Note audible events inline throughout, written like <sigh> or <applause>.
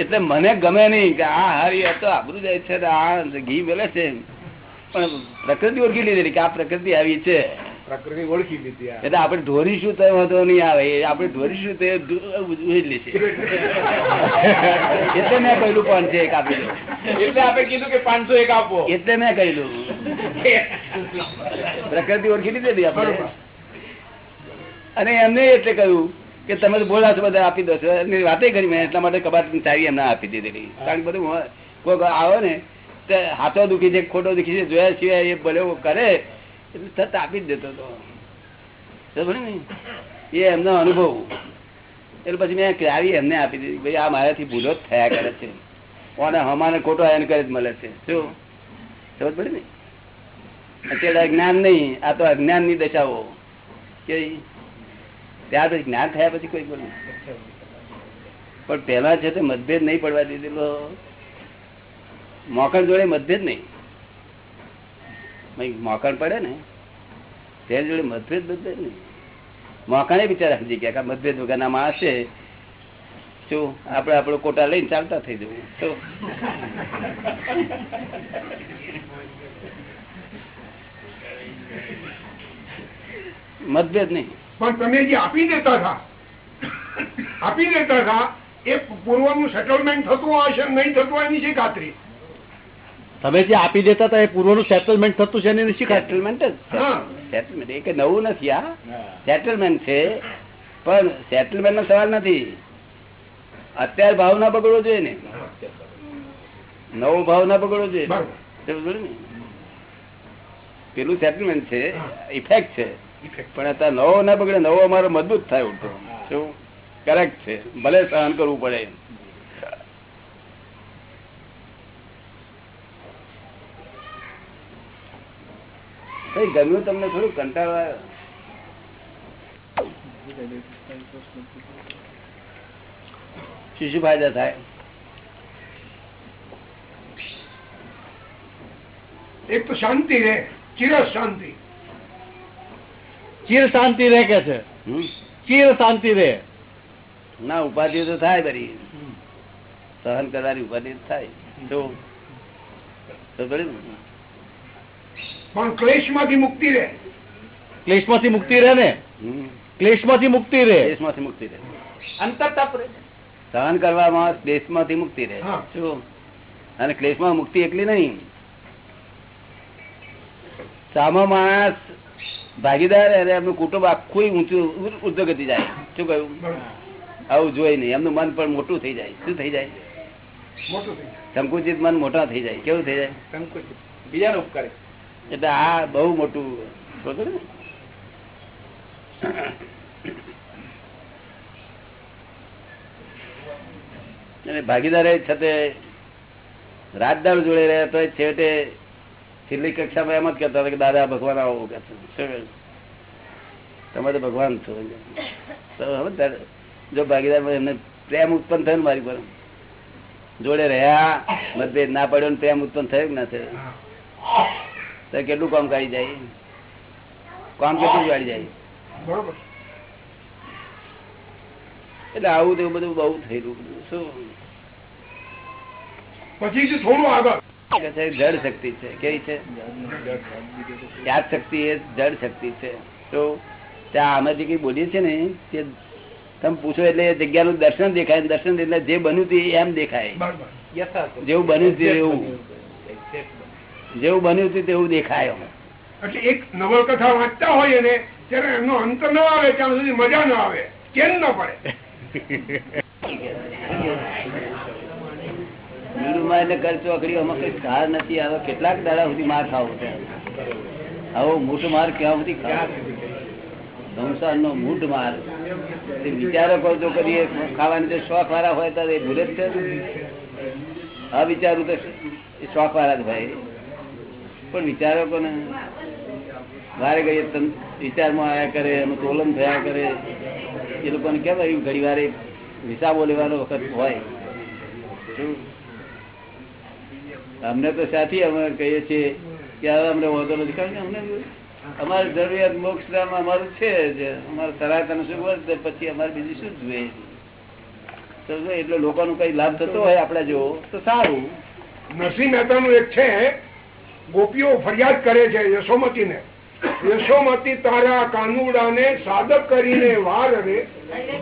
એટલે મને ગમે નહીં કે આ હારી આ તો આબરું જાય છે આ ઘી મેલે છે. પણ પ્રકૃતિ ઓળખી લીધેલી કે આ પ્રકૃતિ આવી છે. પ્રકૃતિ ઓળખી લીધી. એટલે આપણે ઢોરીશું તો વાંધો નહીં આવે. આપણે ઢોરીશું તો લેશે એટલે મેં કહેલું પાંચસો એક આપી દો. એટલે આપણે કીધું કે પાંચસો એક આપો. એટલે મેં કહેલું. <laughs> પ્રકૃતિ ઓળખી લીધેલી આપણે. અને એમને એટલે કહ્યું કે તમે તો બોલા છો બધા આપી દો છો. અને વાતે કરી મેં એટલા માટે કબાટ ચાવી એમને આપી દીધેલી. કારણ કે બધું કોઈ આવે ને તો હાથો દુખી છે ખોટો દુખી છે જોયા સિવાય એ ભલે કરે એટલે તરત આપી જ દેતો હતો. ને? એ એમનો અનુભવ. એટલે પછી મેં ચાવી એમને આપી દીધી. ભાઈ આ મારાથી ભૂલો જ થયા કરે છે. કોને હમાને ખોટો એન કરે જ મળે છે. શું? સમજ પડે ને? અત્યારે જ્ઞાન નહીં આ તો અજ્ઞાનની દશાઓ. કે ત્યાર પછી જ્ઞાન થયા પછી કોઈ બોલું પણ પેલા છે તે મતભેદ નહીં પડવા દીધેલો. મોકણ જોડે મતભેદ નહીં. મોકણ પડે ને, તેની જોડે મતભેદ બધે નહીં. મોકણે બિચારા સમજી ગયા મતભેદ વગરના માં હશે. શું આપણે આપણો કોટા લઈને ચાલતા થઈ જવું. મતભેદ નહીં. પણ તમે જે આપી દેતા હતા આપી દેતા હતા એ પૂર્વનું સેટલમેન્ટ થતું હશે નહીં થતું એની છે ખાતરી? તમે જે આપી દેતા હતા એ પૂર્વનું સેટલમેન્ટ થતું છે એની સેટલમેન્ટ જ સેટલમેન્ટ એ કે નવું નથી આ સેટલમેન્ટ છે પણ સેટલમેન્ટ નો સવાલ નથી. અત્યારે ભાવ ના. બગડવો જોઈએ. ને નવો ભાવ ના બગડવો જોઈએ. ને? પેલું સેટલમેન્ટ છે ઇફેક્ટ છે. પણ અત્યારે નવો ના બગડે નવો અમારો મજબૂત થાય ઉલટો. શું કરેક્ટ છે. ભલે સહન કરવું પડે. ગમ્યું તમને થોડું કંટાળો આવ્યો? શું શું ફાયદા થાય. એક તો શાંતિ રે ચિર શાંતિ. ચીર શાંતિ રહે કે છે? ચીર શાંતિ રહે. ના ઉપાધિ તો થાય બરી સહન કરવાની ઉપાધિ થાય. તો પણ ક્લેશમાંથી મુક્તિ રહે. ક્લેશમાંથી મુક્તિ રહે ને? ક્લેશમાંથી મુક્તિ રહે. માંથી મુક્તિ રહે. અંતર તપ રહે. સહન કરવામાં દેશમાંથી મુક્તિ રહે. હા. શું અને ક્લેશમાં મુક્તિ એકલી નહીં. સામો માણસ ભાગીદાર અને એમનું કુટુંબ આખું ઊંચું ઉર્ધગતિ જાય. શું કહ્યું? આવું જોઈ નહીં. એમનું મન પણ મોટું થઈ જાય. શું થઈ જાય. સંકુચિત મન મોટા થઈ જાય. કેવું થઈ જાય? સંકુચિત. બીજાનો ઉપકાર. એટલે આ બહુ મોટું? અને ભાગીદારે છતે રાજદાર જોડે રહ્યા તો છેવટે છેલ્લી કક્ષામાં એમ જ કહેતા હતા કે દાદા ભગવાન આવો કે? તમે તો ભગવાન છો. જો ભાગીદાર એમને પ્રેમ ઉત્પન્ન થયો ને મારી પર. જોડે રહ્યા મતભેદ ના પડ્યો ને પ્રેમ ઉત્પન્ન થયો કે ના થયો? તો કેટલું કામ કાઢી જાય? કામ કેટલું કાઢી જાય? બરોબર. એટલે આવું તો બધું બહુ થયેલું શું? પછી થોડું આગળ. છે જળ શક્તિ છે. કેવી છે? યાદ શક્તિ એ જળ શક્તિ છે. તો ત્યાં અમે જે કઈ બોલીએ છીએ ને તે તમે પૂછો એટલે જગ્યાનું દર્શન દેખાય. દર્શન એટલે જે બન્યું હતું એમ દેખાય. જેવું બન્યું હતું એવું. જેવું બન્યું હતું તેવું દેખાય એટલે એક નવલકથા વાંચતા હોય ને ત્યારે એમનો અંત ન આવે ત્યાં સુધી મજા ન આવે. કેમ ન પડે? <laughs> બીડુમાં એટલે કર ચોકડી, આમાં નથી આવો કેટલાક દાડા સુધી માર ખાવો છે. આવો મૂઠ માર ક્યાં સુધી ખાવો? સંસાર નો મૂઠ માર વિચારો કરો કરીએ ખાવાની તો શોખ વાળા હોય તો એ ભૂલે જ છે. આ વિચારું તો શોખ વાળા જ ભાઈ પણ વિચારો કોને? વારે ઘડીએ વિચારમાં આવ્યા કરે, એનું તોલન થયા કરે. એ લોકોને કેમ આવ્યું ઘડી વારે હિસાબો લેવાનો વખત હોય? શું? અમને તો સાથી અમે કહીએ છીએ કે હવે અમને વાંધો નથી. કારણ કે અમને અમારી જરૂરિયાત મોક્ષ અમારું છે અમારે સરાતન શું હોય પછી અમારે બીજું શું જોઈએ? એટલે લોકોનો કઈ લાભ થતો હોય આપડા જેવો, તો સારું. નરસિંહ મહેતાનું એક છે, ગોપીઓ ફરિયાદ કરે છે યશોમતીને. યશોમતી તારા કાનુડાને સાદક કરીને વાર રે,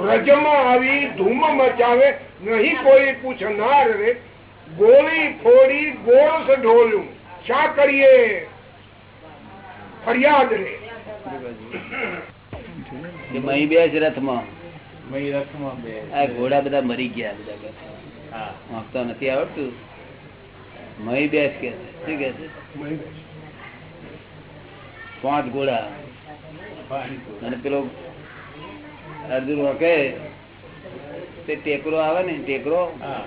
વ્રજમાં આવી ધૂમ મચાવે, નહીં કોઈ પૂછનાર રે ગોળી ફોડી ગોળ ઢોલું. શા કરીએ? ફરિયાદ રે. મહી બેસ રથમાં. રથમાં આ ઘોડા બધા મરી ગયા બધા કે વાંચતા નથી આવડતું. મહી બેસ કે શું કે છે? પાંચ ઘોડા. અને પેલો અર્જુન કે તે ટેકરો આવે ને ટેકરો હા.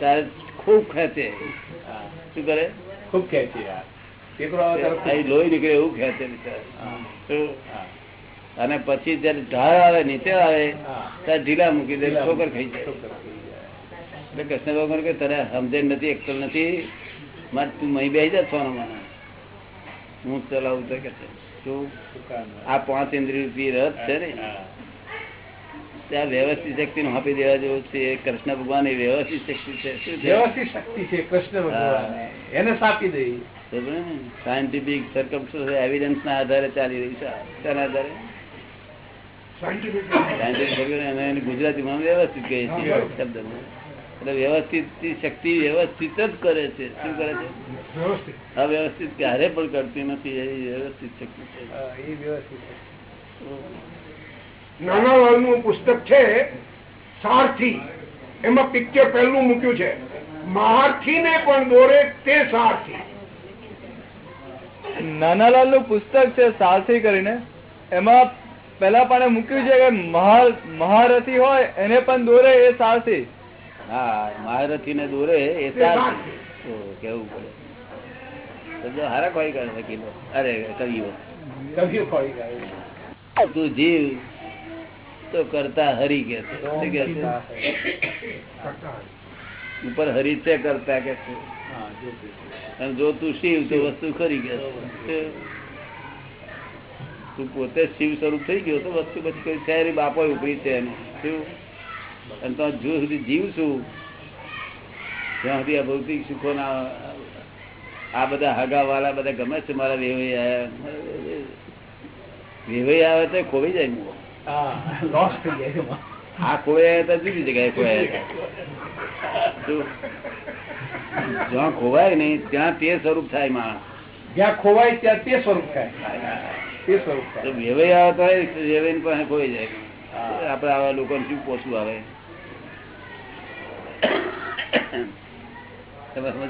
તાર ખૂબ ખેંચે. શું કરે? ખૂબ ખેંચી લોહી નીકળે એવું ખેંચે. અને પછી જયારે ઢાળ આવે નીચે આવે ત્યારે ઢીલા મૂકી દે ઠોકર ખાઈ જાય. એટલે કૃષ્ણ ભગવાન કે તારે સમજે નથી એકલ નથી. મારે તું મહી બે જા છો મને. હું ચલાવું તો કે આ પાંચ ઇન્દ્રિય રથ છે ને. ત્યાં વ્યવસ્થિત શક્તિ નું આપી દેવા જેવું છે કૃષ્ણ ભગવાન એ વ્યવસ્થિત શક્તિ છે વ્યવસ્થિત શક્તિ છે કૃષ્ણ ભગવાન. એને સાપી દઈ. સાયન્ટિફિક એવિડન્સ ના આધારે ચાલી રહી છે તેના આધારે સાયન્ટિફિક ગુજરાતીમાં વ્યવસ્થિત કહે છે શબ્દમાં. એટલે વ્યવસ્થિત શક્તિ વ્યવસ્થિત જ કરે છે. શું કરે છે? વ્યવસ્થિત. અવ્યવસ્થિત ક્યારે પણ કરતી નથી એ વ્યવસ્થિત શક્તિ છે. એ વ્યવસ્થિત નાનાલાલનું પુસ્તક છે સારથી. એમાં પિક્ચર પહેલું મૂક્યું છે. મહારથી ને પણ દોરે તે સારથી. નાનાલાલનું પુસ્તક છે સારથી કરીને. એમાં પેલા પણ મૂક્યું છે કે મહારથી હોય એને પણ દોરે એ સારથી. હા મહારથી ને દોરે એ સારથી. કેવું પડે? હારા કોઈ કરે વકીલો અરે કવિઓ. કવિઓ ખોઈ ગયું તું જીવ. તો કરતા હરી કે ઉપર હરી છે કરતા કે છે? જો તે. શિવ તો વસ્તુ ખરી કે તું પોતે શિવ સ્વરૂપ થઈ ગયો તો વસ્તુ પછી કોઈ છે બાપો ઉપરી છે એની. શું અને તો જો સુધી જીવ છું. ત્યાં સુધી આ ભૌતિક સુખો ના આ બધા હગા વાળા બધા ગમે છે મારા વેવાઈ આવ્યા. વેવાઈ આવે તો ખોવાઈ જાય. હા જાય. આ ખોવાય તો જુદી જગ્યાએ ખોવાય જ્યાં ખોવાય નહીં ત્યાં તે સ્વરૂપ થાય માણસ. જ્યાં ખોવાય ત્યાં તે સ્વરૂપ થાય. તે સ્વરૂપ થાય. વેવાઈ આવે તો વેવાઈ પાસે ખોઈ જાય. આપડે આવા લોકો શું પોસું આવે? તમે ને?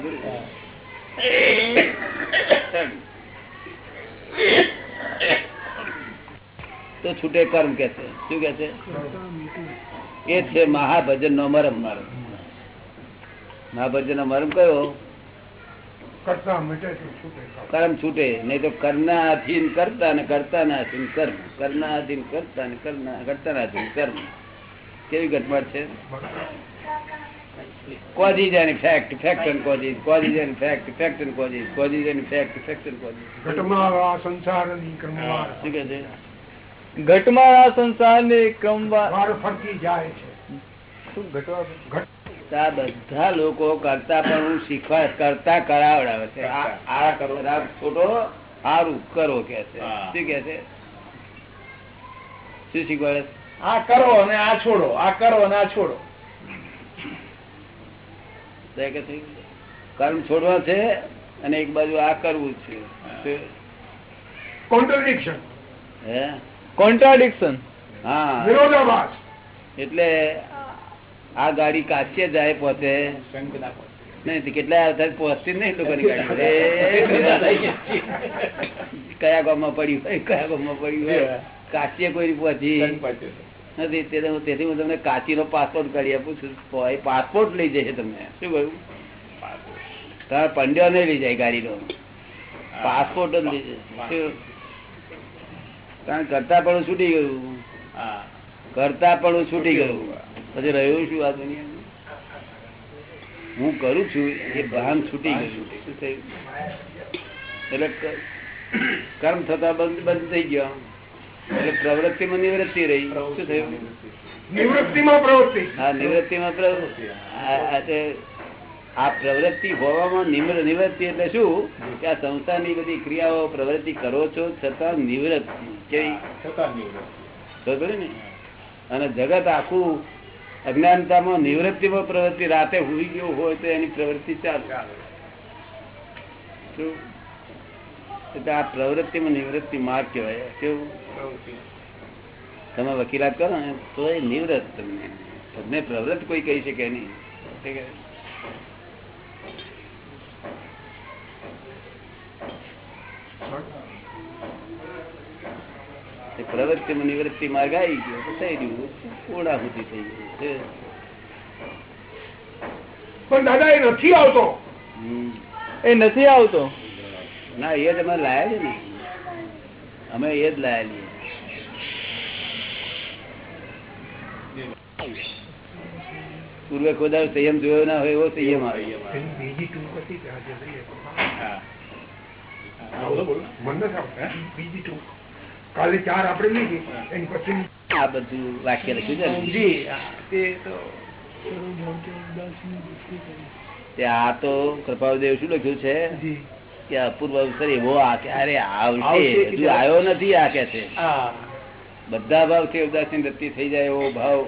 તો છૂટે કર્મ કે છે? શું કે છે? એ છે મહાભજન નો મરમ મહાભજન નો મરમ કયો. કર્મ છૂટે. નહીં તો કરના અધીન કરતા ને કરતા ના અધીન કર્મ. કરના અધીન કરતા ને કરતા ના અધીન કર્મ. કેવી ઘટમાં છે? Causes and effect effect and causes causes and fact effect and causes causes and effect effect and causes ઘટમાં સંસાર શું કે છે? ઘટમાં આ સંસારની ક્રમવાર ફરતી જાય છે. શું ઘટવા આ બધા લોકો કરતા પણ હું શીખવા કરતા કરાવડાવે છે. આ આ કરો. આ સારું કરો કે છે. શું કે છે? શું શીખવાડે આ કરો અને આ છોડો આ કરો અને આ છોડો. કર્મ છોડવા છે અને એક બાજુ આ કરવું છે. શું? હે? કોન્ટ્રાડિક્શન હા. વિરોધાભાસ. એટલે આ ગાડી કાચીએ જાય પોતે. શંખ ના પડે. નહીં કેટલા પહોંચતી નહીં લોકોની ગાડી કયા ગામમાં પડ્યું હોય? કયા ગામમાં પડ્યું હોય? કાચીએ કોઈ પહોંચી? નથી તેથી હું તમને કાચીનો પાસપોર્ટ કરી આપું છું. એ પાસપોર્ટ લઈ જશે તમને. શું કહ્યું? તમારે પંડ્યો નહીં લઈ જાય ગાડીનો. પાસપોર્ટ જ લઈ જાય શું? કારણ કરતા પણ છૂટી ગયું. કરતા પણ છૂટી ગયું. પછી રહ્યું શું આ દુનિયા હું કરું છું એ ભાન છૂટી ગયું. શું થયું? એટલે કર્મ થતા બંધ બંધ થઈ ગયો. એટલે પ્રવૃત્તિમાં નિવૃત્તિ રહી. શું થયું? નિવૃત્તિમાં પ્રવૃત્તિ. આ નિવૃત્તિમાં પ્રવૃત્તિ. આ- પ્રવૃત્તિ હોવામાં નિમ્ર નિવૃત્તિ એટલે શું? કે આ સંસ્થાની બધી ક્રિયાઓ પ્રવૃત્તિ કરો છો છતાં નિવૃત્તિ. કેવી? અને જગત આખું અજ્ઞાનતામાં નિવૃત્તિમાં પ્રવૃત્તિ રાતે હુઈ ગયો હોય તો એની પ્રવૃત્તિ ચાલુ? એટલે આ પ્રવૃત્તિમાં નિવૃત્તિ માર્ગ કહેવાય. કેવું? તમે વકીલાત કરો ને તો એ નિવૃત્ત તમને. તમને પ્રવૃત્ત કોઈ કહી શકે નહીં. ઠીક એ નિવૃત્તિ માર્ગ આવી ગયો તો થઈ ગયું. પૂર્ણાહુતિ થઈ ગઈ પણ દાદા એ નથી આવતો. એ નથી આવતો? ના એ જ અમે લાયા છે ને. અમે એ જ લાયેલી પૂર્વે ખોદાનો સંયમ જોયો ના હોય એવો સંયમ આવે. બીજી ટૂંક કાલે ચાર આપણે લીધી. એની પછી આ બધું વાક્ય લખ્યું છે તે આ તો કૃપાદેવ શું લખ્યું છે? કે અપૂર્વ અવસર એવો આ ક્યારે આવશે. આવશે હજુ આવ્યો નથી આ કે છે. બધા ભાવ છે ઉદાસી રત્તી થઈ જાય એવો ભાવ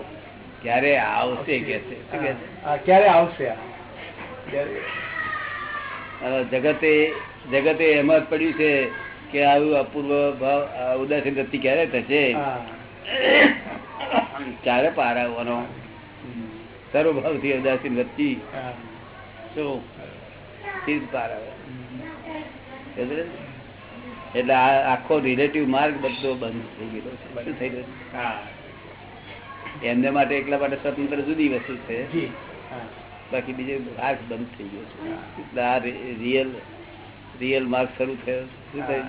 ક્યારે આવશે કે છે? કે ક્યારે આવશે જગતે જગતે એમ જ પડ્યું છે. કે આવું અપૂર્વ ભાવ ઉદાસીન વૃત્તિ ક્યારે થશે. ક્યારે પાર આવવાનો સર્વ ભાવથી ઉદાસીન વૃત્તિ શું પાર આવે એટલે આ આખો રિલેટિવ માર્ગ બધો બંધ થઈ ગયેલો છે. શું થઈ ગયું હા. એમને માટે એકલા માટે સ્વતંત્ર જુદી વસ્તુ છે. બાકી બીજો માર્ગ બંધ થઈ ગયો છે. આ રિયલ રિયલ માર્ગ શરૂ થયો. શું થયું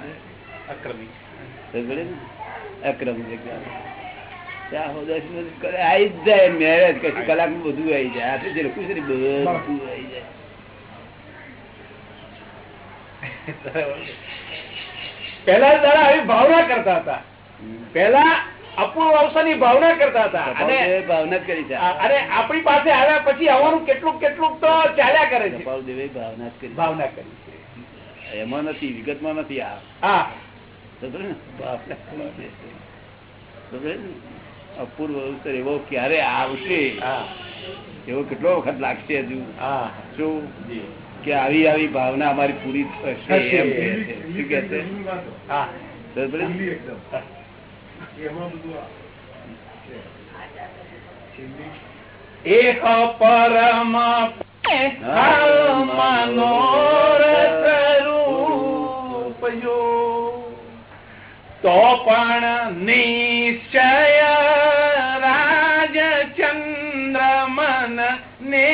અક્રમી. અક્રમ આવી જાય મેરેજ કશું કલાકમાં બધું આવી જાય. આટલે જે લખ્યું છે ને બધું આવી જાય. પહેલા દાદા આવી ભાવના કરતા હતા. પહેલા અપૂર્વ અવસરની ભાવના કરતા હતા. અને ભાવના કરી છે. અને આપણી પાસે આવ્યા પછી આવવાનું કેટલું કેટલું તો ચાલ્યા કરે છે. ભાવના કરી ભાવના કરી એમાં નથી વિગતમાં નથી આ? અપૂર્વ અવસર એવો ક્યારે આવશે? એવો કેટલો વખત લાગશે હજુ? શું કે આવી આવી ભાવના અમારી પૂરી થશે? એક પરમ તો પણ નિશ્ચય રાજચંદ્ર મન ને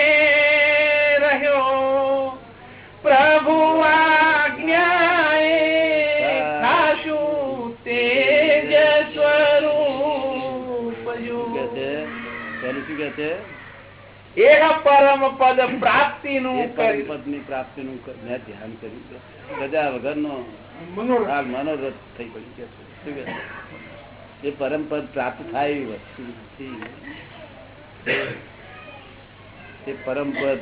રહ્યો. પ્રભુ આજ્ઞાએ ખાશું તેજ સ્વરૂપ શું છે? એક પરમ પદ પ્રાપ્તિ નું નું પરમપદની પ્રાપ્તિનું ક- મેં ધ્યાન કર્યું ગજા વગર વગરનો મનોરથ. થઈ છે? એ પરમપદ પ્રાપ્ત થાય એવી વસ્તુ એ પરમપદ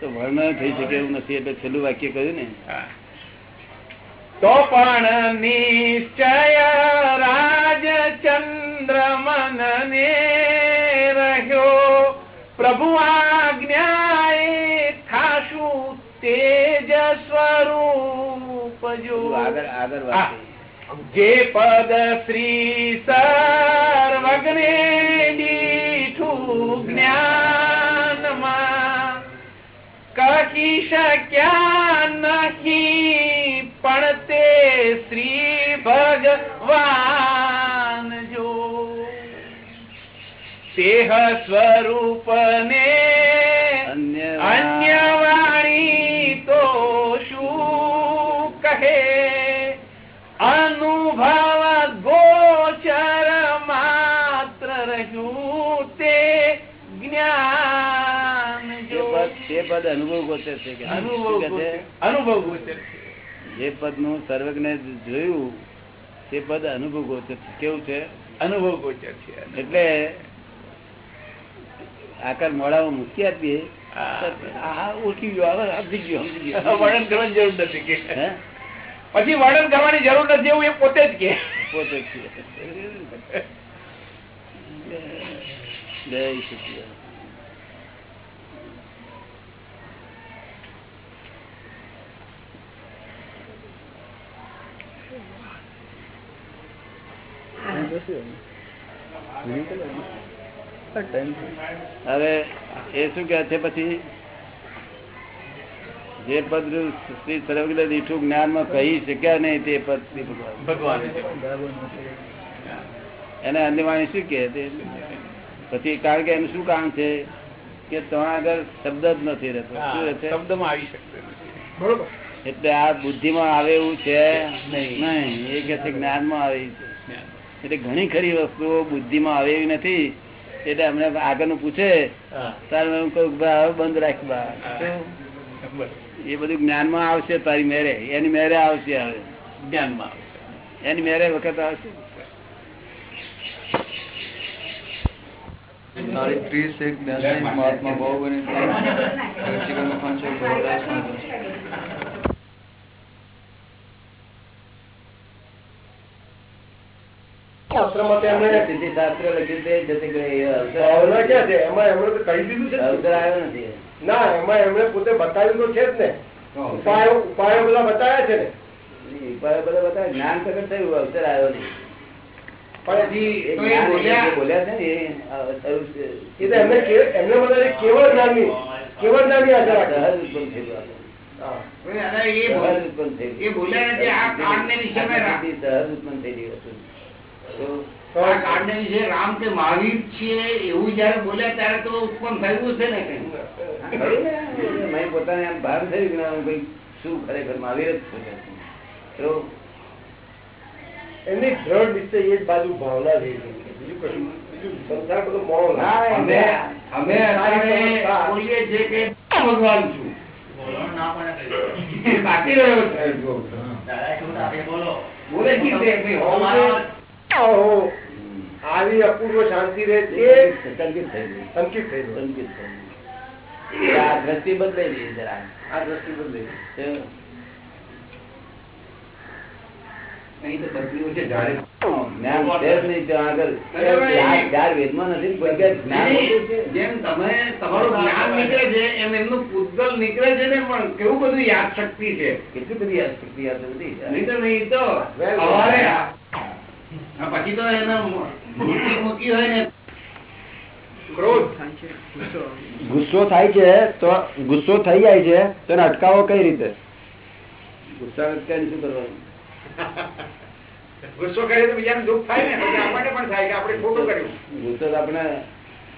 તો વર્ણન થઈ શકે એવું નથી. એટલે છેલ્લું વાક્ય કહ્યું ને. તો પણ નિશ્ચય રાજચંદ્ર મન ને રહ્યો. પ્રભુ આજ્ઞાએ થાશું તેજ સ્વરૂપ. આગળ આગળ જે પદ શ્રી સર્વગ્ને દીઠું જ્ઞાનમાં કહી શક્યા નહીં પણ તે શ્રી ભગવાન જો. તેહ સ્વરૂપ ને અન્ય તે પદ અનુભવ ગોચર છે કે અનુભવ? ગોચર. જે પદનું સર્વજ્ઞ જોયું તે પદ અનુભવ ગોચર છે. કેવું છે? અનુભવ ગોચર છે. એટલે આકાર મોડામાં મૂકી આપીએ. ઓળખી ગયો હવે સમજી ગયો સમજી ગયો. <laughs> વર્ણન કરવાની જરૂર નથી કે. પછી વર્ણન કરવાની જરૂર નથી એવું એ પોતે જ કે. પોતે જ કે. <laughs> જય સચિદાનંદ. હવે એ શું કે છે પછી? જે પદ શ્રી સર્વજ્ઞ દીઠું જ્ઞાનમાં કહી શક્યા નહીં તે પદ શ્રી ભગવાન. એને અન્યવાણી શું કે પછી કારણ કે એનું શું કામ છે? કે ત્યાં આગળ શબ્દ જ નથી રહેતો. શું શબ્દમાં આવી શકતો બરોબર. એટલે આ બુદ્ધિમાં આવે એવું છે? નહીં. નહીં. એ કે છે જ્ઞાનમાં આવે છે. એટલે ઘણી ખરી વસ્તુઓ બુદ્ધિમાં આવે એવી નથી. એટલે અમને આગળનું પૂછે તારે કહું બંધ રાખ. એ બધું જ્ઞાનમાં આવશે તારી મેરે. એની મેરે આવશે હવે. જ્ઞાનમાં આવશે. એની મેરે વખત આવશે. ત્રીસ એક મહાત્મા બહુ <laughs> જીવન પાંચસો ગૌરદાસ શાસ્ત્રમાં તે એમણે સિદ્ધિ શાસ્ત્ર લખ્યું તે જતે ક્યાં છે? એમાં એમણે તો કહી દીધું છે. અવસર આવ્યો નથી. ના એમાં એમણે પોતે બતાવ્યું તો છે જ ને. ઉપાયો ઉપાયો બધા બતાવ્યા છે ને. ઉપાયો બધા બતાવે. જ્ઞાન પ્રગટ થયું અવસર આવ્યો નહીં ઉત્પન્ન થયેલું આ. હા. કાળને વિશે રામ કે મહાવીર છીએ એવું જયારે બોલ્યા ત્યારે તો ઉત્પન્ન થયું છે ને કંઈ. પોતાને આમ ભાન થયું કે હું શું ખરેખર મહાવીર જ છું. એમની દ્રઢ નિશ્ચય એ જ બાજુ ભાવના છે બીજું કશું બીજું સંસાર બધો મોળો ના, અમે અમે બોલીએ છીએ કે ભગવાન છું. બાકી રહ્યો બોલે? ઓહો, આવી અપૂર્વ શાંતિ રહે છે. સંકિત થઈ ગઈ. સંકિત થઈ. સંકિત થઈ ગયું. આ દ્રષ્ટિ બદલાઈ જરા આ દ્રષ્ટિ બદલાઈ તો તો તકલીફ છે જાણે જ્ઞાન છે જ નહીં ત્યાં આગળ ચાર- ચાર વેદમાં નથી. જેમ તમે તમારું જ્ઞાન નીકળે છે એમ એમનું પૂતગલ નીકળે છે ને પણ કેવું બધું યાદ શક્તિ છે? કેટલી બધી આ શક્તિ આ તો બધી. નહીં તો નહીં તો સવારે પછી તો એને મૂકી હોય ને. ગુસ્સો થાય છે તો ગુસ્સો થઈ જાય છે તો એને અટકાવો કઈ રીતે? ગુસ્સા અટકાવીને શું કરવાનું? <laughs> ગુસ્સો કરીએ તો બીજાને દુઃખ થાય ને પછી આપણને પણ થાય કે આપણે ખોટું કર્યું. ગુસ્સો તો આપણે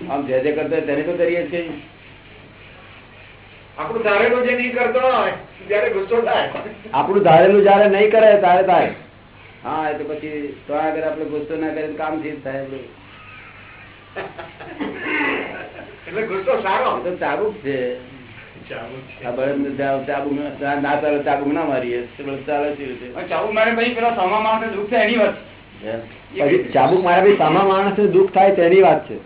આમ જે જે કરતા તેને તો કરીએ જ છીએ. આપણું ધારેલું જે નહીં કરતો હોય ત્યારે ગુસ્સો થાય. આપણું ધારેલું જયારે નહીં કરે ત્યારે થાય. હા એ તો પછી તો આગળ આપણે ગુસ્સો ના કરીએ કામથી થાય આપણું. એટલે ગુસ્સો સારો. તો ચાબુક છે. ના મારીએ. ચાલે મારે પેલા સમા માણસે દુઃખ થાય એની વાત. પછી ચાબુક માર્યા પછી સામા માણસને દુઃખ થાય તેની વાત છે.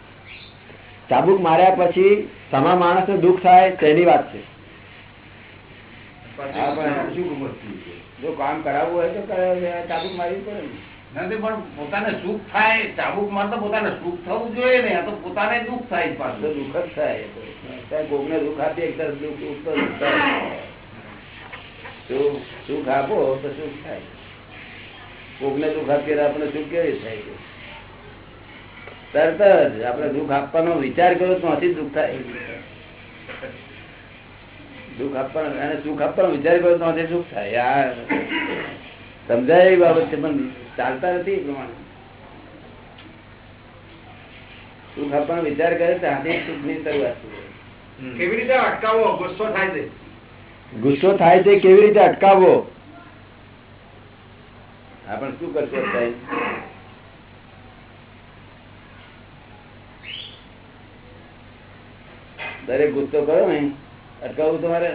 ચાબુક માર્યા પછી સામા માણસને દુઃખ થાય તેની વાત છે. જો કામ કરાવવું હોય તો. ચાબુક મારવી પડે નથી પણ પોતાને સુખ થાય ચાબુક મારતો પોતાને સુખ થવું જોઈએ ને તો પોતાને દુઃખ થાય પાછું. દુઃખ જ થાય કોકને દુઃખ આપીએ એક તરફ દુઃખ દુઃખ તો દુઃખ થાય. સુખ આપો તો સુખ થાય. કોકને દુઃખ આપીએ આપણે સુખ કેવી થાય થાય? તરત જ આપણે દુઃખ આપવાનો વિચાર કર્યો તો જ દુઃખ થાય. દુઃખ આપવાનું અને સુખ આપવાનું વિચારી કર્યો તો સુખ થાય. આ સમજાય એવી બાબત છે પણ ચાલતા નથી એ પ્રમાણે. સુખ આપવાનો વિચાર કરે ત્યાંથી સુખની શરૂઆત કેવી રીતે અટકાવવો? ગુસ્સો થાય છે. ગુસ્સો થાય છે કેવી રીતે અટકાવવો? આપણે શું કરશે સાહેબ? દરેક ગુસ્સો કરો ને. અટકાવવું તમારે?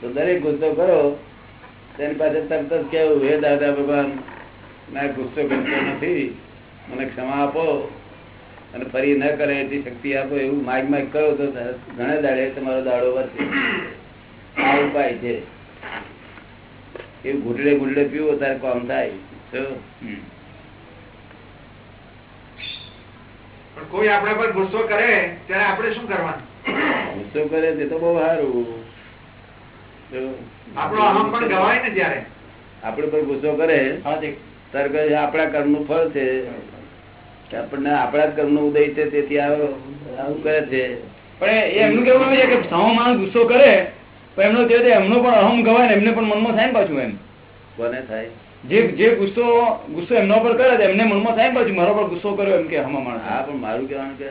તો દરેક ગુસ્સો કરો. તેની પાસે તરત જ કેવું હે દાદા ભગવાન મેં ગુસ્સો કરતો નથી. મને ક્ષમા આપો અને ફરી ન કરે એટલી શક્તિ આપો. એવું માગ માગ કરો તો ઘણા દાડે તમારો દાડો વધશે. આ ઉપાય છે. એવું ઘૂંટડે ઘૂંટડે પીવો, તારે કામ થાય. કોઈ આપણા પર ગુસ્સો કરે, ત્યારે આપણે શું કરવાનું? ગુસ્સો કરે તે તો બહુ સારું. શું? આપણો અહમ પણ ગવાય ને ત્યારે આપણે પર ગુસ્સો કરે. ત્યારે કહે આપણા કર્મનું ફળ છે. આપણને આપણા કર્મનું ઉદય છે તેથી આવું કરે છે. પણ એમનું કેવું છે કે સામો માણસ ગુસ્સો કરે પણ એમનો તે એમનો પણ અહમ ગવાય ને એમને પણ મનમાં થાય ને પાછું એમ. કોને થાય? જે જે ગુસ્સો ગુસ્સો એમના પર કરે એમને મનમાં થાય પાછું મારા પર ગુસ્સો કર્યો એમ કે હમા માણસ હા પણ મારું કહેવાનું કે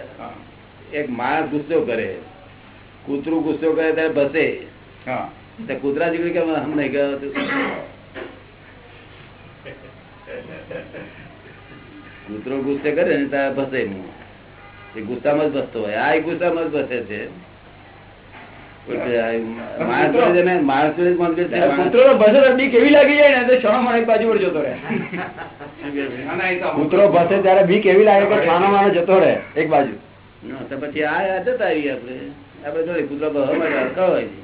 એક માણસ ગુસ્સો કરે. કૂતરું ગુસ્સો કરે ત્યારે ભસે હા. કૂતરા જેવી કે હમ નહીં ગયો. કૂતરો ગુસ્સે કરે ને ત્યારે ભસે હું એ ગુસ્સામાં જ ભસતો હોય. આ ગુસ્સામાં જ ભસે છે. કૂતરો. ભસે ત્યારે બી કેવી લાગે કે છાનો માનો જતો રહે એક બાજુ. પછી આ જતા આવીએ આપણે. આપણે જોડે કૂતરો હોય છે.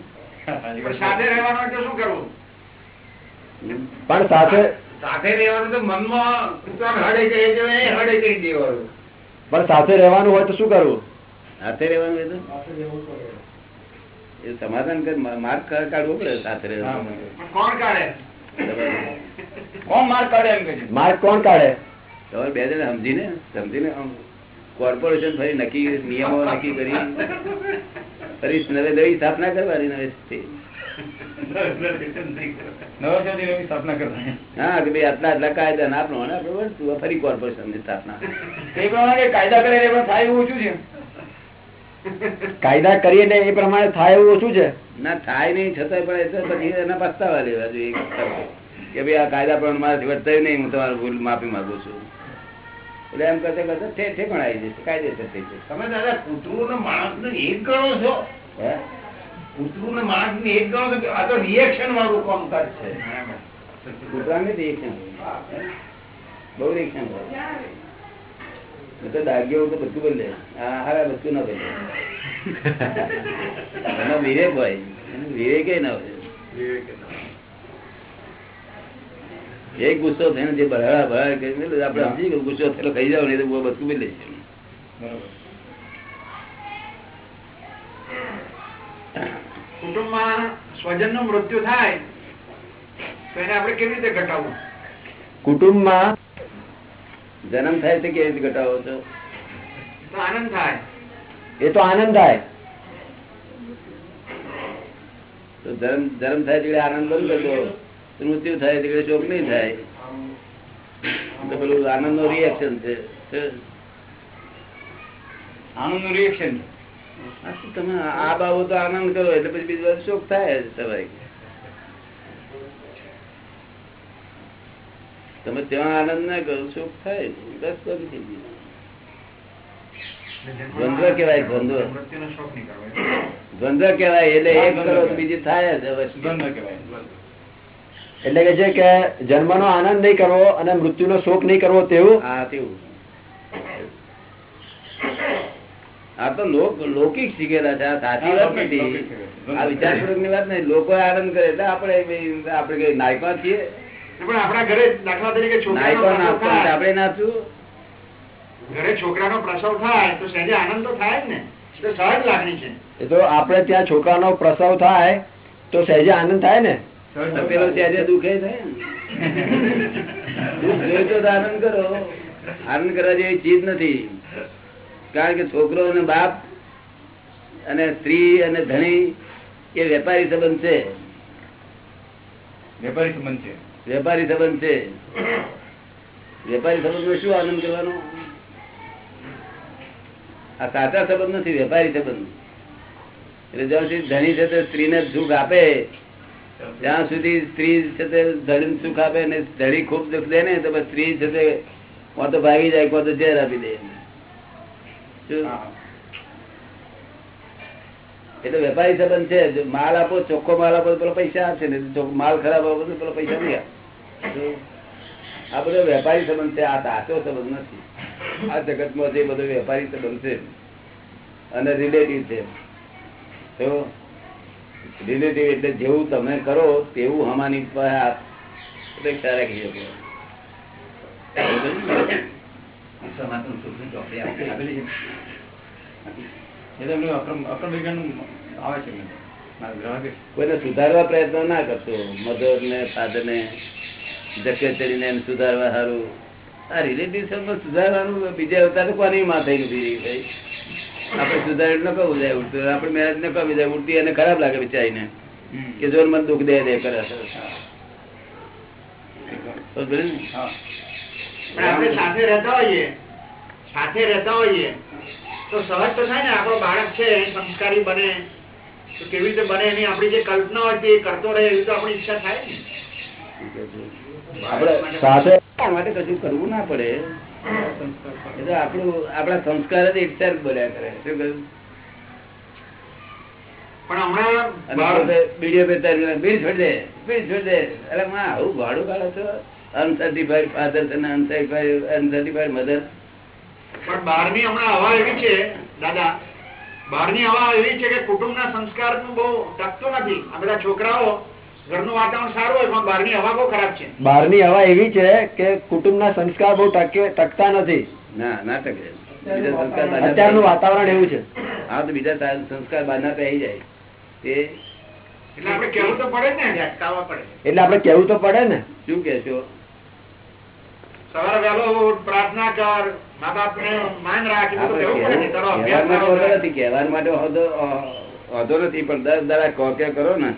<laughs> સાથે રહેવાનું હોય તો શું કરવું? પણ સાથે સાથે રહેવાનું તો મનમાં હળે કરી દેવાય, એ હળે દેવાનું પણ સાથે રહેવાનું હોય તો શું કરવું? સાથે રહેવાનું હોય તો? એ સમાધાન કર માર્ક માર્ગ કાઢવો પડે સાથે રહેવાનું. પણ કોણ કાઢે? કોણ માર્ક કાઢે એમ કે માર્ક માર્ગ કોણ કાઢે? તમારે બે જણ સમજીને સમજીને આમ કોર્પોરેશન ફરી નક્કી નિયમો નક્કી કરી. ફરી નવે નવી સ્થાપના કરવાની. નવી હા કે ભાઈ આટલા આટલા કાયદા ના આપણો અને આપણે ફરી કોર્પોરેશનની સ્થાપના. એ પ્રમાણે કાયદા કરે એ પણ થાય એવું ઓછું છે. કાયદા કરીએ ને એ પ્રમાણે થાય એવું ઓછું છે. ના થાય નહીં છતાંય પણ એ તો પછી એના પસ્તાવા લેવા જોઈએ. કે ભાઈ આ કાયદા પ્રમાણે મારાથી વર્તાય નહીં હું તમારું ભૂલ માફી માંગુ છું. એટલે એમ કરતા કરતા ઠે ઠેકાણ આવી જશે કાયદેસર થઈ જશે. તમે દાદા કૂતરું ને માણસ ને એક ગણો છો? હે? કૂતરું ને માણસ ને એક ગણો છો આ તો રિએક્શન વાળું કામકાજ છે? કૂતરાને રિએક્શન બહુ રિએક્શન હોય. તો દાગ્યો તો બધું બદલે. આ હારે બધું ના બદલે. <laughs> એનો વિવેક હોય. એનો વિવેક ના હોય. એક ગુસ્સો થઈને જે બરાડા ભરાડા કરીને આપણે સમજી ગયું ગુસ્સો થયેલો ખાઈ જાવ નહીં તો બધું બદલે છે કુટુંબમાં સ્વજનનું મૃત્યુ થાય તો એને આપણે કેવી રીતે ઘટાડવું? કુટુંબમાં જન્મ થાય તો કેવી રીતે ઘટાડો છો? તો આનંદ થાય. એ તો આનંદ થાય. તો જન્મ જન્મ થાય એટલે આનંદ બંધ કરતો તો મૃત્યુ થાય તે શોક નહીં થાય. તો પેલું આનંદ નો રિએક્શન છે આનંદનું રિએક્શન તમે આ બાબત આનંદ કરો એટલે પછી બીજી વાર શોક થાય જ તમે ત્યાં આનંદ ના કરો શોક થાય બસ બંધ થઈ ગયું. દ્વંદ્વ કહેવાય, દ્વંદ્વ. દ્વંદ્વ કેવાય એટલે એક કરો બીજી થાય જ. ગંધ કહેવાય. એટલે કે છે કે જન્મનો આનંદ નહીં કરવો અને મૃત્યુનો શોક નહીં કરવો તેવું હા તેવું. આ તો લોક લૌકિક શીખેલા છે સાચી વાત નથી. આ વિચારપૂર્વકની વાત નહીં લોકો આનંદ કરે એટલે આપણે આપણે કઈ નાયકા છીએ? પણ આપણા ઘરે દાખલા તરીકે આપણે નાચવું ઘરે છોકરાનો પ્રસવ થાય તો સહેજે આનંદ તો થાય જ ને? તો સહજ લાગણી છે. એ તો આપણે ત્યાં છોકરાનો પ્રસવ થાય તો સહેજે આનંદ થાય ને? તો પેલો સહેજે દુખે દુઃખ જોઈ તો આનંદ કરો. આનંદ કરવા જેવી ચીજ નથી. કારણ કે છોકરો અને બાપ અને સ્ત્રી અને ધણી એ વેપારી સંબંધ છે. વેપારી સંબંધ છે. વેપારી સંબંધ છે. વેપારી સંબંધમાં શું આનંદ કરવાનો? આ સાચા સંબંધ નથી વેપારી સંબંધ. એટલે જ્યાં સુધી ધણી છે તો સ્ત્રીને સુખ આપે. ત્યાં સુધી સ્ત્રી છે તે ધણી સુખ આપે ને ધડી ખૂબ દુઃખ દે ને તો બસ સ્ત્રી છે તે કોણ તો ભાગી જાય કોણ તો ઝેર આપી દે એટલે વેપારી સંબંધ છે માલ આપો ચોખ્ખો માલ આપો પેલો પૈસા આપશે ને માલ ખરાબ આપો તો પેલો પૈસા નહીં આપે. આ બધો વેપારી સંબંધ છે આ સાચો સંબંધ નથી. આ જગતમાં જે બધો વેપારી સંબંધ છે અને રિલેટિવ છે. તો રિલેટિવ એટલે જેવું તમે કરો તેવું આપ અપેક્ષા રાખી શકો. કોઈને સુધારવા પ્રયત્ન ના કરતો. મધર ને ફાધર ને ચડીને એને સુધારવા સારું આ રિલેટિવ સુધારવાનું બીજા અવતાર કોની માં થઈ નથી ભાઈ? આપણે સુધારેલું ન કહું જાય ઉડતું. આપણે મેરેજ ન કહું જાય ઉડતી અને ખરાબ લાગે બિચારીને. કે જોર મન દુઃખ દે દે કરે. આપણે સાથે રહેતા હોઈએ સાથે રહેતા હોઈએ તો સહજ તો થાય ને આપણો બાળક છે સંસ્કારી બને તો કેવી રીતે બને એની આપણી જે કલ્પના હતી કરતો રહે એવી તો આપણી ઈચ્છા થાય ને. આપણે સાથે માટે કશું કરવું ના પડે. એ તો આપણું આપણા સંસ્કાર જ એકસાર બોલ્યા કરે. શું કહ્યું? હમણાં હવા એવી છે દાદા બહારની હવા એવી છે કે કુટુંબના સંસ્કારનું બહુ ટકતું નથી. આ બધા છોકરાઓ ઘરનું વાતાવરણ સારું હોય પણ બહારની હવા બહુ ખરાબ છે. બહારની હવા એવી છે કે કુટુંબના સંસ્કાર બહુ ટકે ટકતા નથી. ના ના ટકે. અત્યારનું વાતાવરણ એવું છે. હા તો બીજા સંસ્કાર બહારના પહેરી જાય. તે એટલે આપડે કેવું તો પડે ને અટકાવવા પડે. એટલે આપડે કેવું તો પડે ને. શું કે છો સવારે વહેલો પ્રાર્થના કર માન રાખ ને માટે નથી પણ દસ દાડા કોકે કરો ને.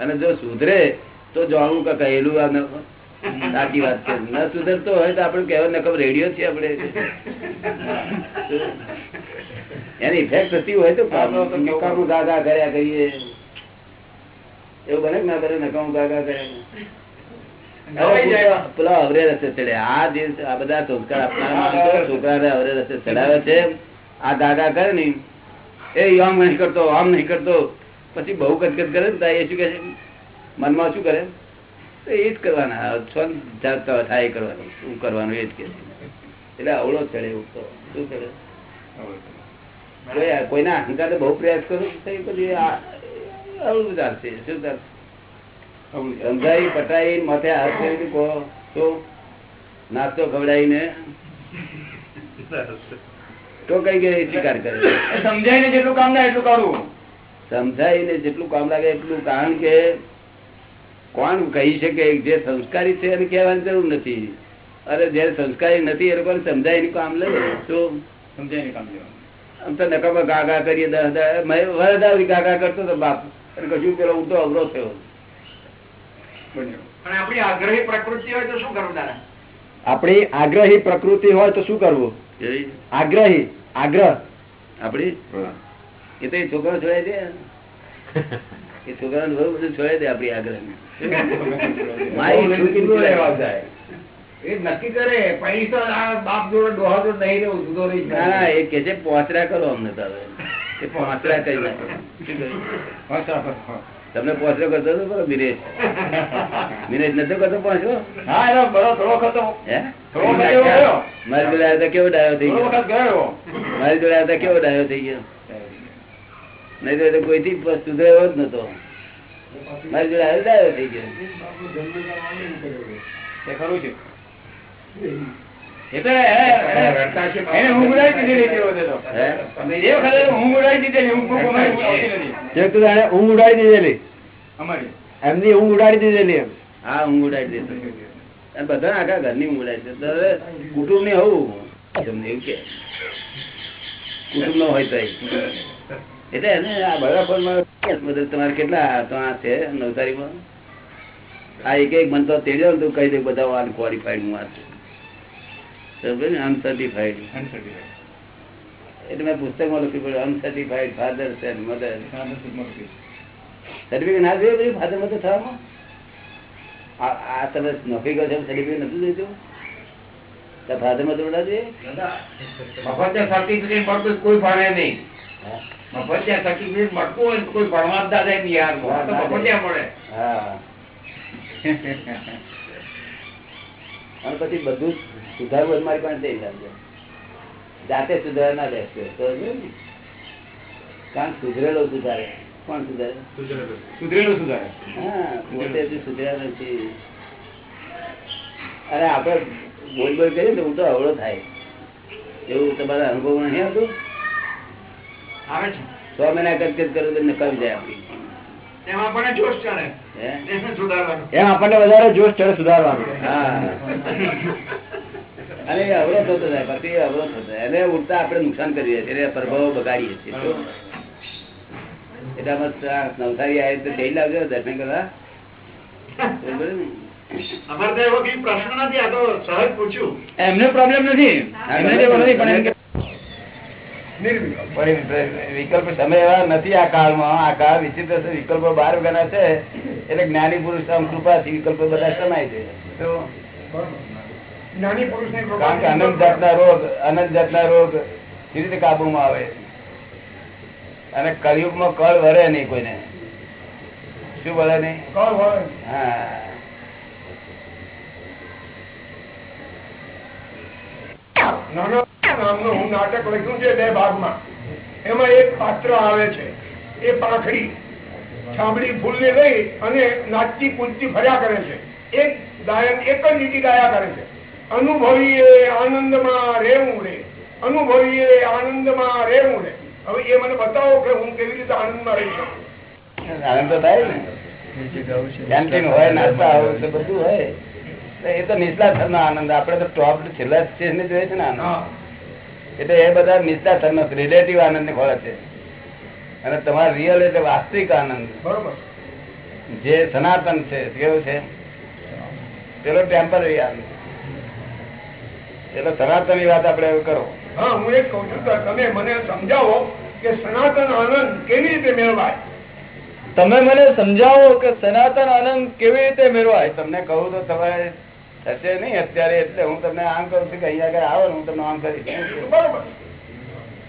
અને જો સુધરે તો જાણવું કે કહેલું આ સાચી વાત છે. ન સુધરતો હોય તો આપણે કહેવા નકમ રેડિયો છે આપણે. એની ઇફેક્ટ થતી હોય તો નકામું ગાગા કર્યા કરીએ. એવું બને ના કરે નકામું ગાગા કર્યા પેલો- પેલો અવરે રસ્તે ચડે. આ જે આ બધા સંસ્કાર આપનાર છોકરાને અવરે રસ્તે ચડાવે છે. આ ગાગા કરે ને એ આમ નહીં કરતો આમ નહીં કરતો. પછી બહુ કચકચ કરે ને એ શું કે છે? મનમાં શું કરે? તો એ જ કરવાના. છો થાય કરવાનું. શું કરવાનું એ જ કે છે. એટલે અવળો ચડે ઉઠતો શું ચડે? કોઈના અહંકાર બહુ પ્રયાસ કરો તો પછી અવળું ચાલશે. શું ચાલશે? સમજાઈ પટાઈ માથે હાથ કરી કહો તો નાસ્તો ખવડાવીને <laughs> તો કઈ ગઈ? સ્વીકાર કરે. સમજાય ને જેટલું કામ ના એટલું કરવું સમજાઈને જેટલું કામ લાગે એટલું કારણ કે કોણ કહી શકે જે સંસ્કારી છે એને કહેવાની જરૂર નથી. અરે જે સંસ્કારી નથી એ લોકોને સમજાઈને કામ લે? તો સમજાઈને કામ લેવાનું. આમ તો નકામા ગા ગા કરીએ દસ દસ મેં વરદાવરી ગા ગા કરતો હતો બાપ અને કશું પેલો તો અવરો થયો. આપણી આગ્રહી પ્રકૃતિ હોય તો શું કરવું આપણી આગ્રહી પ્રકૃતિ હોય તો શું કરવું? આગ્રહી આગ્રહ. આપડી એ તો એ છોકરો છોડાય દે એ છોકરાને બહુ બધું છોડાય દે આપડી આગ્રહ છોકરી નક્કી કરે પૈસા બાપ જોડે ડોહા જોડે નહીં રહેવું જુદો રહી ના ના એ કે છે પોચરા કરો અમને તો એ પોચરા કરી નાખો. તમને પોચરો કરતો હતો બરો મિરેજ મિરેજ નતો કરતો પોચરો? હા એનો બરો થોડો વખત હે? મારી જોડે આવ્યો કેવો ડાયો થઈ ગયો? મારી જોડે આવતા કેવો ડાયો થઈ ગયો? નહીં તો એ તો કોઈથી પ- જ નતો મારી જોડે હલદાયો થઈ ગયો. ખરું છે. ઊંઘ ઉડાડી દીધેલી એમની ઊંઘ ઉડાડી દીધેલી એમ. હા ઊંઘ ઉડાડી દેતો બધા આખા ઘરની ઊંઘ ઉડાડી કુટુંબ ને હોવું. તમને એવું કે. કુટુંબ નો હોય તો એટલે એને આ બધા બધા તમારે કેટલા તો આ છે નવસારીમાં? આ એક એક મન તો તેડ્યો ને તું કહી દે બધા આ ક્વોલિફાઈડ હું આ છું. અનસર્ટિફાઈડ એટલે મેં પુસ્તકમાં લખ્યું પડ્યું અનસર્ટિફાઈડ ફાધર છે મધર સર્ટિફિકેટ ના જોઈએ પછી ફાધર મધર થવામાં? આ તમે નોકરી કરો છો સર્ટિફિકેટ નથી જોઈતું? ફાધર મધર બધા જોઈએ કોઈ ફાળે નહીં. મફત સર્ટિફિકેટ મળતું હોય કોઈ ભણવા જાય બિહારમાં તો મફતિયા મળે. અને પછી બધું સુધારવું મારી પાસે થઈ લાગશે જાતે સુધારે ના સમજ્યો કારણ સુધરેલો સુધારે. કોણ સુધારે? સુધરેલો. સુધારે. હા પોતે સુધર્યા નથી. અરે આપણે બોલ બોલ કરીએ ને તો હું તો અવળો થાય. એવું તમારા અનુભવ નહીં આવે છે. મહિના કટકટ કરું તો નકામી જાય આપણી. આપણને જોશ ચડે. હે? એને સુધારવાનું. એમ આપણને વધારે જોશ ચડે સુધારવાનું. <laughs> અને એ થતો જાય પછી એ થતો એને ઉડતા આપણે નુકસાન કરીએ છીએ એટલે પ્રભાવો બગાડીએ છીએ? એટલે નવસારી આવે તો જઈ લાવજો દર્શન કરવા. એમને પ્રોબ્લેમ નથી એમને જેવો નથી પણ એમ કે નિર્વિકલ્પ પણ વિકલ્પ સમય એવા નથી આ કાળમાં. આ કાળ વિચિત્ર છે વિકલ્પો બાર ગણા છે. એટલે જ્ઞાની પુરુષ આમ કૃપાથી વિકલ્પો બધા સમાય છે. તો કારણ કે અનંત જાતના રોગ અનંત જાતના રોગ કેવી રીતે કાબુમાં આવે? અને કળિયુગમાં કળ વરે નહીં કોઈને. શું વરે નહીં. હા. નાના નામનું હું નાટક લખ્યું છે બે ભાગમાં. એમાં એક પાત્ર આવે છે. એ પાંખડી છાબડી ફૂલને લઈ અને નાચતી કૂદતી ફર્યા કરે છે. એક ગાયન એક જ લીટી ગાયા કરે છે. અનુભવીએ આનંદમાં રેવું રે. અનુભવીએ આનંદમાં રેવું રે. હવે એ મને બતાવો કે હું કેવી રીતે આનંદમાં રહી શકું? આનંદ તો થાય ને. કેન્ટીન હોય નાસ્તા હોય તો બધું હોય. એ તો નીચલા સ્તરનો આનંદ. આપણે તો ટોપ છેલ્લા સ્ટેજને જોઈએ છે ને આનંદ. એટલે એ બધા નીચલા સ્તરનો રિલેટિવ આનંદ ને ખોળે છે. અને તમારો રિયલ એટલે વાસ્તવિક આનંદ. બરોબર. જે સનાતન છે કેવું છે? પેલો ટેમ્પરરી આનંદ. એટલે સનાતન વાત આપણે કરો. હા હું એ કઉ છું કે તમે મને સમજાવો કે સનાતન આનંદ કેવી રીતે મેળવાય? તમે મને સમજાવો કે સનાતન આનંદ કેવી રીતે મેળવાય? તમને કહું તો તમારે થશે નહીં અત્યારે એટલે હું તમને આમ કરું છું કે અહીંયા આગળ આવો ને હું તમને આમ બરોબર.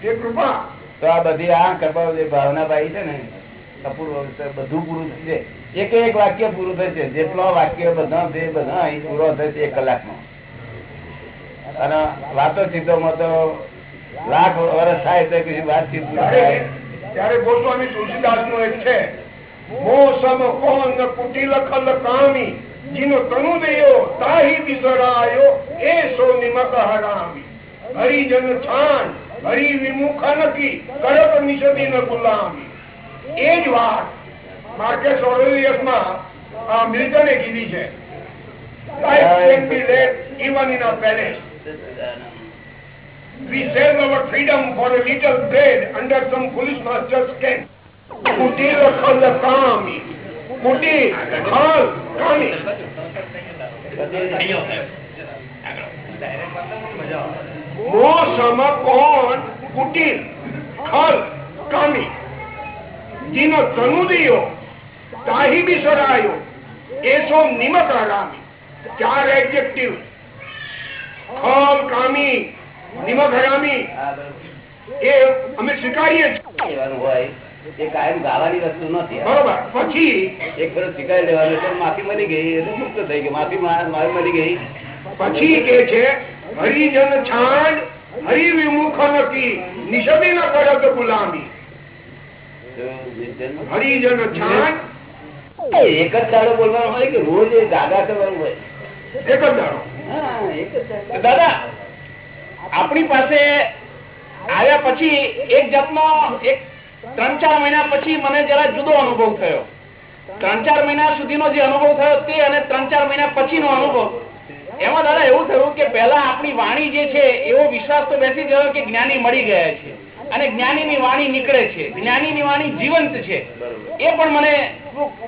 એ કૃપા. તો આ બધી આ કૃપા જે ભાવના ભાઈ છે ને અપૂર્વ બધું પૂરું થશે એક એક વાક્ય પૂરું થશે જેટલો વાક્ય બધા જે બધા અહીં પૂરો થશે એક કલાકમાં. અને વાતો ચિત્તોમાં તો લાખ વર્ષ થાય તો કઈ વાતચીત. ત્યારે ગોસ્વામી તુલસીદાસનું એક છે મોસમ કોન કુટિલ ખલ કામી? જીનો તનુ દેયો તાહી બિસરાયો એ સો નિમક હરામી હરિજન છાન હરિ વિમુખ નકી કડક નિષદી ન ગુલામી એ જ વાત માર્કેટ ઓરેલિયસમાં આ મિલ્ટને કીધી છે Life can be led even in a palace. We sell our freedom for a little bread under some foolish master's ken. Kutir khal kami. Kutir khal kami. મો સમ કોણ કુટીર, ખલ, કામી? જીનો તનુદિયો તાહી બિસરાયો એસો નિમક આગામી, ચાર એડજેક્ટિવ ખલ, કામી નિમક આગામી. એ અમે સ્વીકારીએ છીએ. એ કાયમ ગાવાની વસ્તુ નથી. બરોબર. પછી? એક ફરજ સ્વીકારી લેવાનું એટલે માફી મળી ગઈ એટલે મુક્ત થઈ ગઈ માફી મારી મળી ગઈ. પછી કે છે હરિજન છાંડ હરિ વિમુખ નથી નિષદી ન કરત ગુલામી. હરિજન છાંડ એક જ દાડો બોલવાનો હોય કે રોજ એ દાદા કરવાનું હોય? એક જ દાડો. એક જ દાડો. દાદા આપણી પાસે આવ્યા પછી એક જાતનો એક ત્રણ ચાર મહિના પછી મને જરા જુદો અનુભવ થયો. ત્રણ ચાર મહિના સુધીનો જે અનુભવ થયો તે અને ત્રણ ચાર મહિના પછીનો અનુભવ. એમાં દાદા એવું થયું કે પહેલા આપણી વાણી જે છે, એવો વિશ્વાસ તો બેસી ગયો કે જ્ઞાની મળી ગયા છે. અને જ્ઞાની ની વાણી નીકળે છે. જ્ઞાની ની વાણી જીવંત છે. એ પણ મને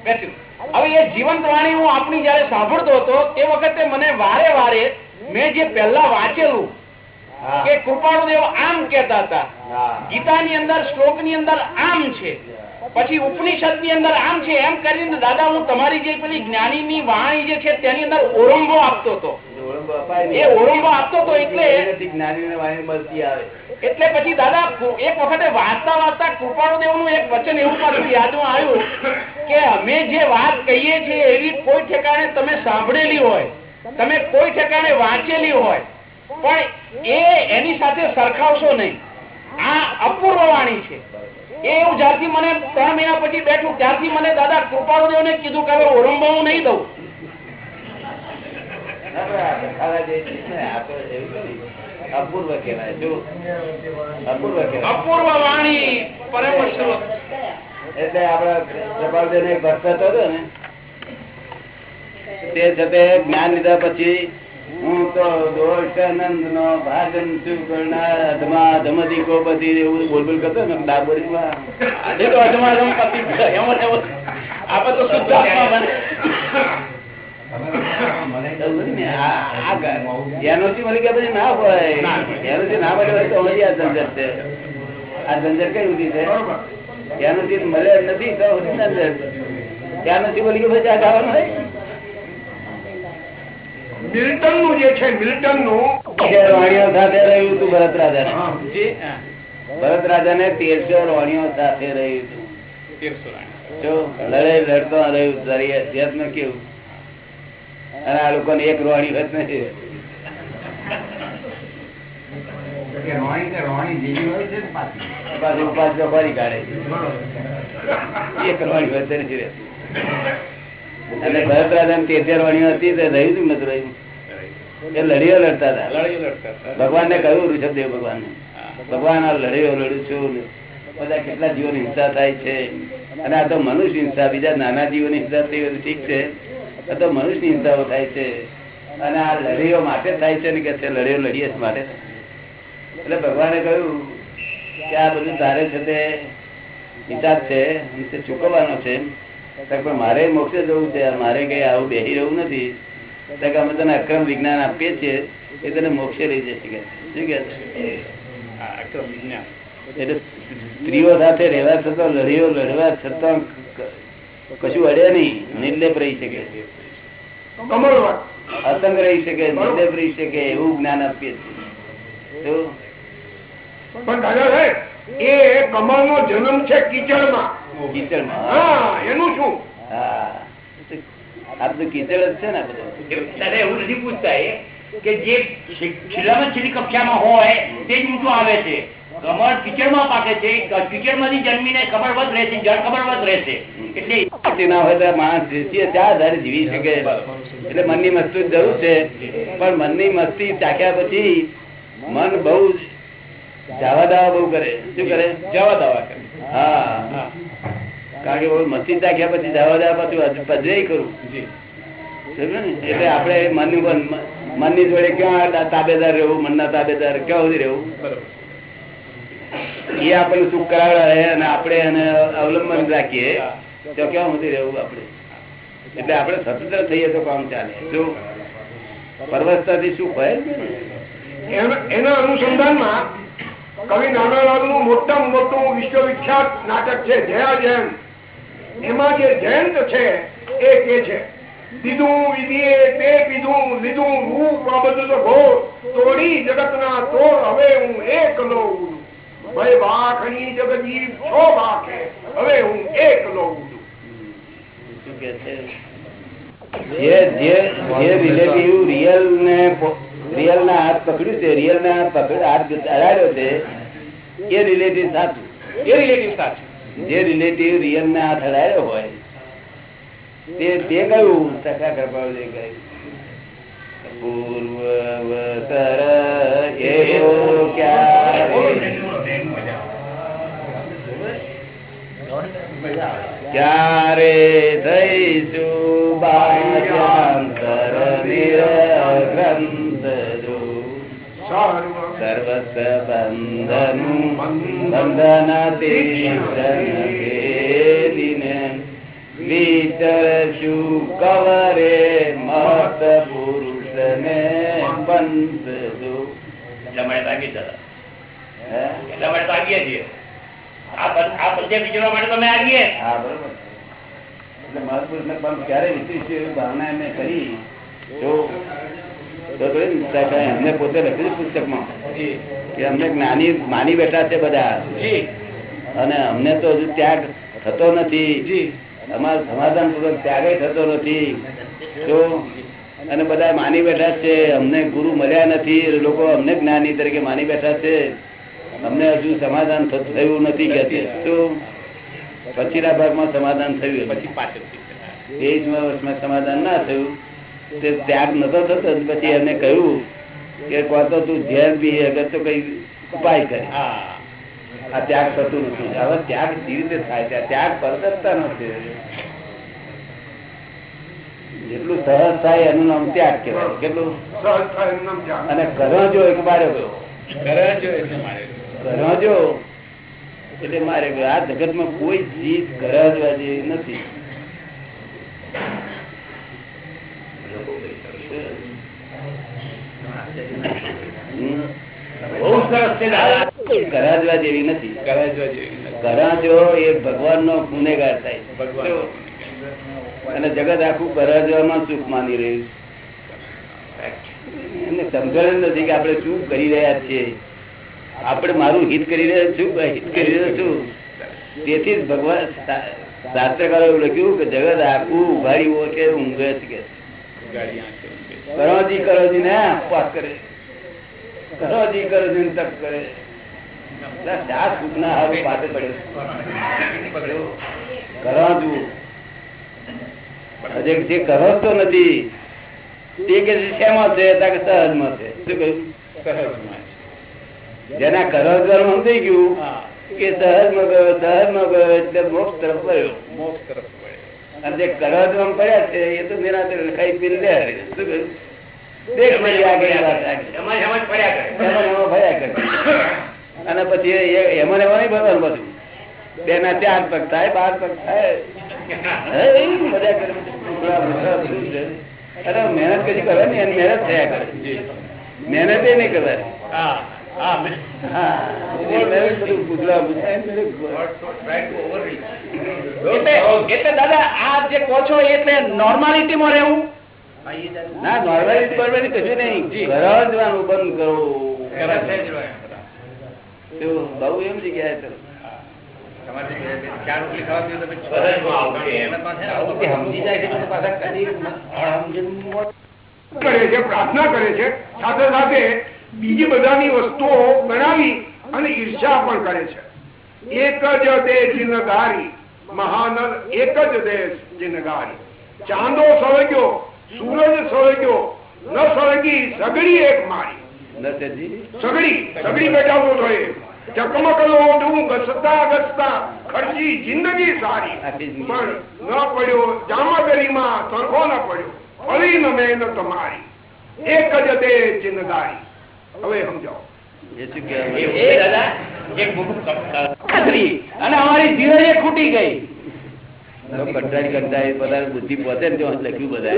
બેસ્યું. હવે એ જીવંત વાણી હું આપણી જયારે સાંભળતો હતો, તે વખતે મને વારે વારે મેં જે પહેલા વાંચેલું. કે કૃપાળુદેવ આમ કેતા હતા. ગીતાની અંદર શ્લોકની અંદર આમ છે. પછી ઉપનિષદની અંદર આમ છે. એમ કરીને દાદા હું તમારી જે પેલી જ્ઞાની ની વાણી જે છે તેની અંદર ઓરંગો આપતો હતો. જો ઓળંગો અપાય ને, એ ઓરંગો આપતો હતો એટલે એનાથી વાણી મળતી આવે. એટલે પછી દાદા એક વખતે વાંચતા વાંચતા કૃપાળુ દેવનું એક વચન એવું પાછું યાદમાં આવ્યું કે અમે જે વાત કહીએ છીએ એવી કોઈ ઠેકાણે તમે સાંભળેલી હોય તમે કોઈ ઠેકાણે વાંચેલી હોય પણ એ એની સાથે સરખાવશો નહીં. આ અપૂર્વ વાણી છે. એ હું જ્યારથી મને ત્રણ મહિના પછી બેઠું ત્યારથી મને દાદા કૃપાળુદેવને કીધું કે હવે ઓરંબા હું નહીં દઉં. ના, ને. અપૂર્વ અપૂર્વ અપૂર્વ વાણી પરમ એટલે આપડા પ્રભાવદેવ એક ભક્ત હતો ને. તે જતે જ્ઞાન લીધા પછી હું તો દોષાનંદ નો નથી હોય. એનોથી ના મળે આ ઝંઝટ આ ઝંઝટ કઈ ઉધી છે? એનોથી મળે નથી તો હજી ઝંઝટ? એનોથી મળી પછી આ ગાવાનું હોય મિલ્ટનનું જે છે મિલ્ટનનું સાથે રહ્યું હતું ભરત રાજા ભરત રાજા ને તેરસો રાણીઓ સાથે રહ્યું હતું લડાઈ લડતો રહ્યું દરિયા કેવું? અને આ લોકો એક રોણી હોત નથી એક રોણી વચ્ચે નથી રહેતી. અને ભરત રાજા ને તેરસો હતી તે રહ્યું કે નતું રહ્યું. એ લડીઓ લડતા હતા. ભગવાન ને કહ્યું ઋષભદેવ ભગવાન ભગવાન આ લડીઓ લડું છું બધા કેટલા જીવોની હિંસા થાય છે. અને આ તો મનુષ્ય હિંસા બીજા નાના જીવોની હિંસા થઈ ઠીક છે. આ તો મનુષ્ય હિંસાઓ થાય છે. અને આ લડીઓ માટે થાય છે ને કે છે લડીઓ લડીએ માટે. એટલે ભગવાને કહ્યું કે આ બધું તારે છે તે હિસાબ છે ચૂકવવાનો છે પણ મારે મોક્ષે જવું છે મારે કઈ આવું બેસી રહેવું નથી. અમે તને અક્રમ વિજ્ઞાન આપીએ છીએ એ તને મોક્ષે લઈ જશે કે. શું કે અક્રમ વિજ્ઞાન. એટલે સ્ત્રીઓ સાથે રહેવા છતાં લડીઓ લડવા છતાં કશું અડે નહીં નિર્લેપ રહી શકે કમળવત અસંગ રહી શકે નિર્લેપ રહી શકે એવું જ્ઞાન આપીએ છીએ. પણ દાદા એ કમળ નો જન્મ છે કીચડમાં. કીચડમાં હા એનું શું? હા આ બધું કીચડ જ છે ને બધું. એવું નથી પૂછતા એ કે જે છેલ્લામાં છેલ્લી કક્ષામાં હોય તે જ ઊંચું આવે છે. કમળ કીચડમાં પાકે છે કીચડમાંથી જન્મીને કમળવત રહે છે જળ કમળવત રહે છે એટલે ના હોય તો માણસ જીવીએ ત્યાં આધારે જીવી શકે. એટલે મનની મસ્તી જરૂર છે. પણ મનની મસ્તી ચાખ્યા પછી મન બહુ જાવા દાવા બહુ કરે. શું કરે? જવા દાવા કરે. હા. કારણ કે મશીન રાખ્યા પછી જાવા દાવા પછી પધરે કરું? એટલે આપણે મનની મનની જોડે ક્યાં તાબેદાર રહેવું મનના તાબેદાર ક્યાં સુધી રહેવું? એ આપણને સુખ કરાવડાવે અને આપણે એને અવલંબન રાખીએ તો ક્યાં સુધી રહેવું આપણે? એટલે આપણે સ્વતંત્ર થઈએ તો કામ ચાલે. જો પરવસ્તાથી સુખ હોય એના- એના અનુસંધાનમાં કવિ નાનાલાલનું મોટામાં મોટું વિશ્વવિખ્યાત નાટક છે જયા જયંત એમાં જે જયંત છે એ કે છે દીધું વિધિએ તે પીધું લીધું રૂપ આ બધું તો ઘોર તોડી જગતના તોડ હવે હું એકલો ઉડું ભાઈ જગજીવ છો ભાખે હવે હું એકલો શું કે છે? જે જે જે રિલેટિવ રિયલ ને રિયલ ના હાથ પકડ્યું છે રિયલ ના હાથ પકડ હાથ અડાડ્યો છે એ રિલેટિવ સાચું. એ રિલેટિવ સાચું. જે રિલેટિવ રિયલ ને હાથ અડાડ્યો હોય, તે કયું ટકા કૃપાળુએ કહ્યું પૂર્વવતર એવો ક્યારે? થઈશું બાહ્યાંતર નિરગ્રંથ જો સર્વ સર્વસ્વ બંધનું બંધન તીર્થને વિચરશું કવરે મત પુરુષ ને પંથ જો એટલા માટે ભાગીએ દાદા હે? એટલા માટે ભાગીએ છીએ આ પં- આ પંચાયત વિચારવા માટે તમે આવીએ હા બરોબર એટલે મહાપુરુષ ને પંથ ક્યારે વિતરીશું એવી ભાવના એમને કરી? જો તો એમને પોતે લખ્યું પુસ્તકમાં કે અમને જ્ઞાની માની બેઠા છે બધા. અને અમને તો હજુ ત્યાગ થતો નથી. અમારો સમાધાન પૂર્વક ત્યાગે થતો નથી. તો અને બધા માની બેઠા છે અમને ગુરુ મળ્યા નથી લોકો અમને જ્ઞાની તરીકે માની બેઠા છે. અમને હજુ સમાધાન થયું નથી કે શું પછીના ભાગમાં સમાધાન થયું. પછી પાછળ તેવીસમા વર્ષમાં સમાધાન ના થયું. તે ત્યાગ નતો થતો પછી એમને કહ્યું કે કોણ તું ધ્યાન બી અગર તો કઈ ઉપાય કરે. આ ત્યાગ થતું નથી. હવે ત્યાગ કેવી રીતે થાય છે? ત્યાગ પરદત્તા નથી. જેટલું સહજ થાય એનું નામ ત્યાગ કહેવાય. કેટલું? સહજ થાય એનું નામ ત્યાગ. અને કરો જો એક બારે ગયો. કરે જો એટલે મારે કરો જો એટલે મારે ગયો. આ જગતમાં કોઈ ચીજ કરવા જેવી નથી. ગરજવા જેવી નથી. કરે જો જેવી નથી. ગરાજો એ ભગવાન નો ગુનેગાર થાય ભગવાન અને જગત આખું ગરાજવામાં સુખ માની રહ્યું એમને સમજણ નથી કે આપણે શું કરી રહ્યા છીએ. આપણે મારું હિત કરી રહ્યા છું હિત કરી રહ્યો છું તેથી જ ભગવાન શાસ્ત્રકારો એવું લખ્યું કે જગત આખું ઉઘાડી ઓછે ઊંઘે છે. કરોજી કરોજી ને ઉપવાસ કરે. કરોજી કરોજી તપ કરે. હારું પાસે પડ્યો જે. કરો તો નથી. તે કે શેમાં છે? કે સહજમાં છે. શું કહ્યું. જેના કરજવાનું સમજાઈ ગયું કે સહજમાં ગયો સહજમાં ગયો એટલે મોક્ષ તરફ ગયો મોક્ષ તરફ. અને જે કરજમાં પડ્યા છે એ તો મેરા ખાઈ પી લે શું કહ્યું. અને પછી એમાં ને એમાં નહીં ભરવાનું બધું. બે ના ચાર પગ થાય બાર પગ થાય. મહેનત કરવાની એની મહેનત થયા કરે. મહેનત એ નહીં કરવાની. એટલે દાદા આ જે કહો છો એટલે નોર્માલિટીમાં રહેવું? ના નોર્માલિટી બરોબર કશું નહીં. ગરજવાનું બંધ કરો. તો બહુ એમ જગ્યાએ પ્રાર્થના કરે છે. સાથે સાથે બીજી બધાની વસ્તુઓ ગણાવી અને ઈર્ષા પણ કરે છે. એક જ દેહ જિનગારી મહાનર એક જ દેશ જિનગારી ચાંદો સળગ્યો સૂરજ સળગ્યો ન સળગી સગડી એક મારી. સગડી સગડી બેઠાવો જોઈએ ચકમકલો ખર્ચી જિંદગી સારી. પણ ન પડ્યો જામગરીમાં તરખો ન પડ્યો. ફરી ન મહેનત મારી. એક જ દે જિંદગારી હવે સમજાવો. અને અમારી ધીરજ ખૂટી ગઈ. કંટાળી કંટાળી બધા બુદ્ધિ પહોંચે ને ત્યાં લખ્યું બધા.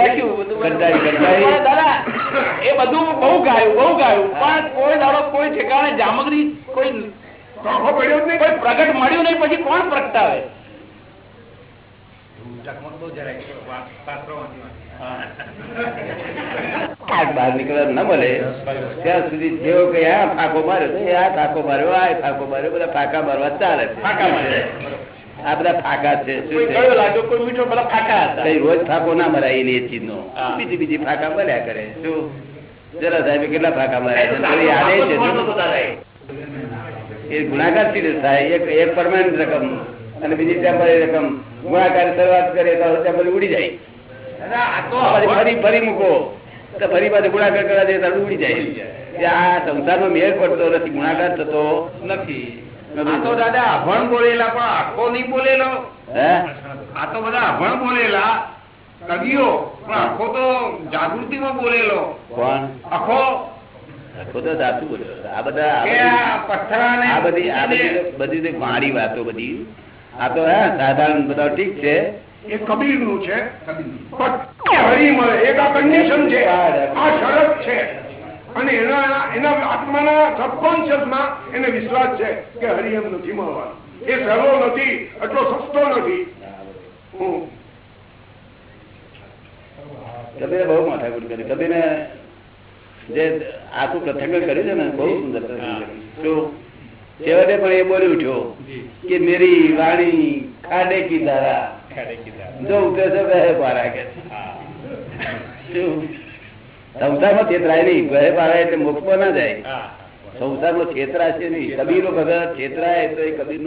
કંટાળી કંટાળી. એ બધું બહુ ગાયું બહુ ગાયું. પણ કોઈ દાડો કોઈ ઠેકાણે જામગરી કોઈ પ્રગટ મળ્યું નહીં પછી કોણ પ્રગટાવે? આગ બહાર નીકળવા ન મળે. ત્યાં સુધી જેવો કે આ ફાંકો માર્યો તો આ ફાંકો માર્યો આ ફાંકો માર્યો બધા ફાંકા મારવા ચાલે. આ બધા ફાંકા છે કોઈ કોઈ રોજ ફાંકો ના મરાય એ ચીજ નો. બીજી બીજી ફાંકા મળ્યા કરે. શું? જરા સાહેબ કેટલા ફાંકા માર્યા છે? એ ગુણાકારથી થાય એક એક પરમાનન્ટ રકમ અને બીજી ટેમ્પરરી રકમ. ગુણાકાર શરૂઆત કરે તો ટેમ્પરરી ઉડી જાય. તો ફરી ફરી મૂકો. તો ફરી પાછું ગુણાકાર કરવા જઈએ તો ઉડી જાય. આ સંસારનો મેળ પડતો નથી ગુણાકાર થતો નથી. તો દાદા અભણ બોલેલા પણ આખો નહીં બોલેલો. આ તો બધા અભણ બોલેલા. કવિઓ પણ આખો તો જાગૃતિમાં બોલેલો. આખો. આખો તો સાચું બોલ્યો. આ બધા આ બધી- આ બધી આ બધી બધી તો વાતો બધી. આ તો હે સાધારણ બધા ઠીક છે. એ કબીરનું છે પણ હરી મળે એક આ કન્ડિશન છે. આ શરત છે. અને એના એના આત્માના સબકોન્શિયસમાં એને વિશ્વાસ છે કે હરિ એમ નથી મળવાનો એ સહેલો નથી એટલો સસ્તો નથી. હું. કબીરે બહુ માથાકૂટ કરી કબીરે જે આખું પ્રથંગ કર્યું છે ને બહુ સુંદર છેવટે પણ એ બોલી ઉઠ્યો કે મેરી વાણી ખાડે કી ધારા જો ઉતરે છે વહે પારા કે સંસારમાં છેતરાય નહીં. ઘરે પારા એટલે મોક્ષમાં ના જાય. સંસારમાં છેતરા છે નહીં. કબીરો ભગત છેતરાય તો એ કબીર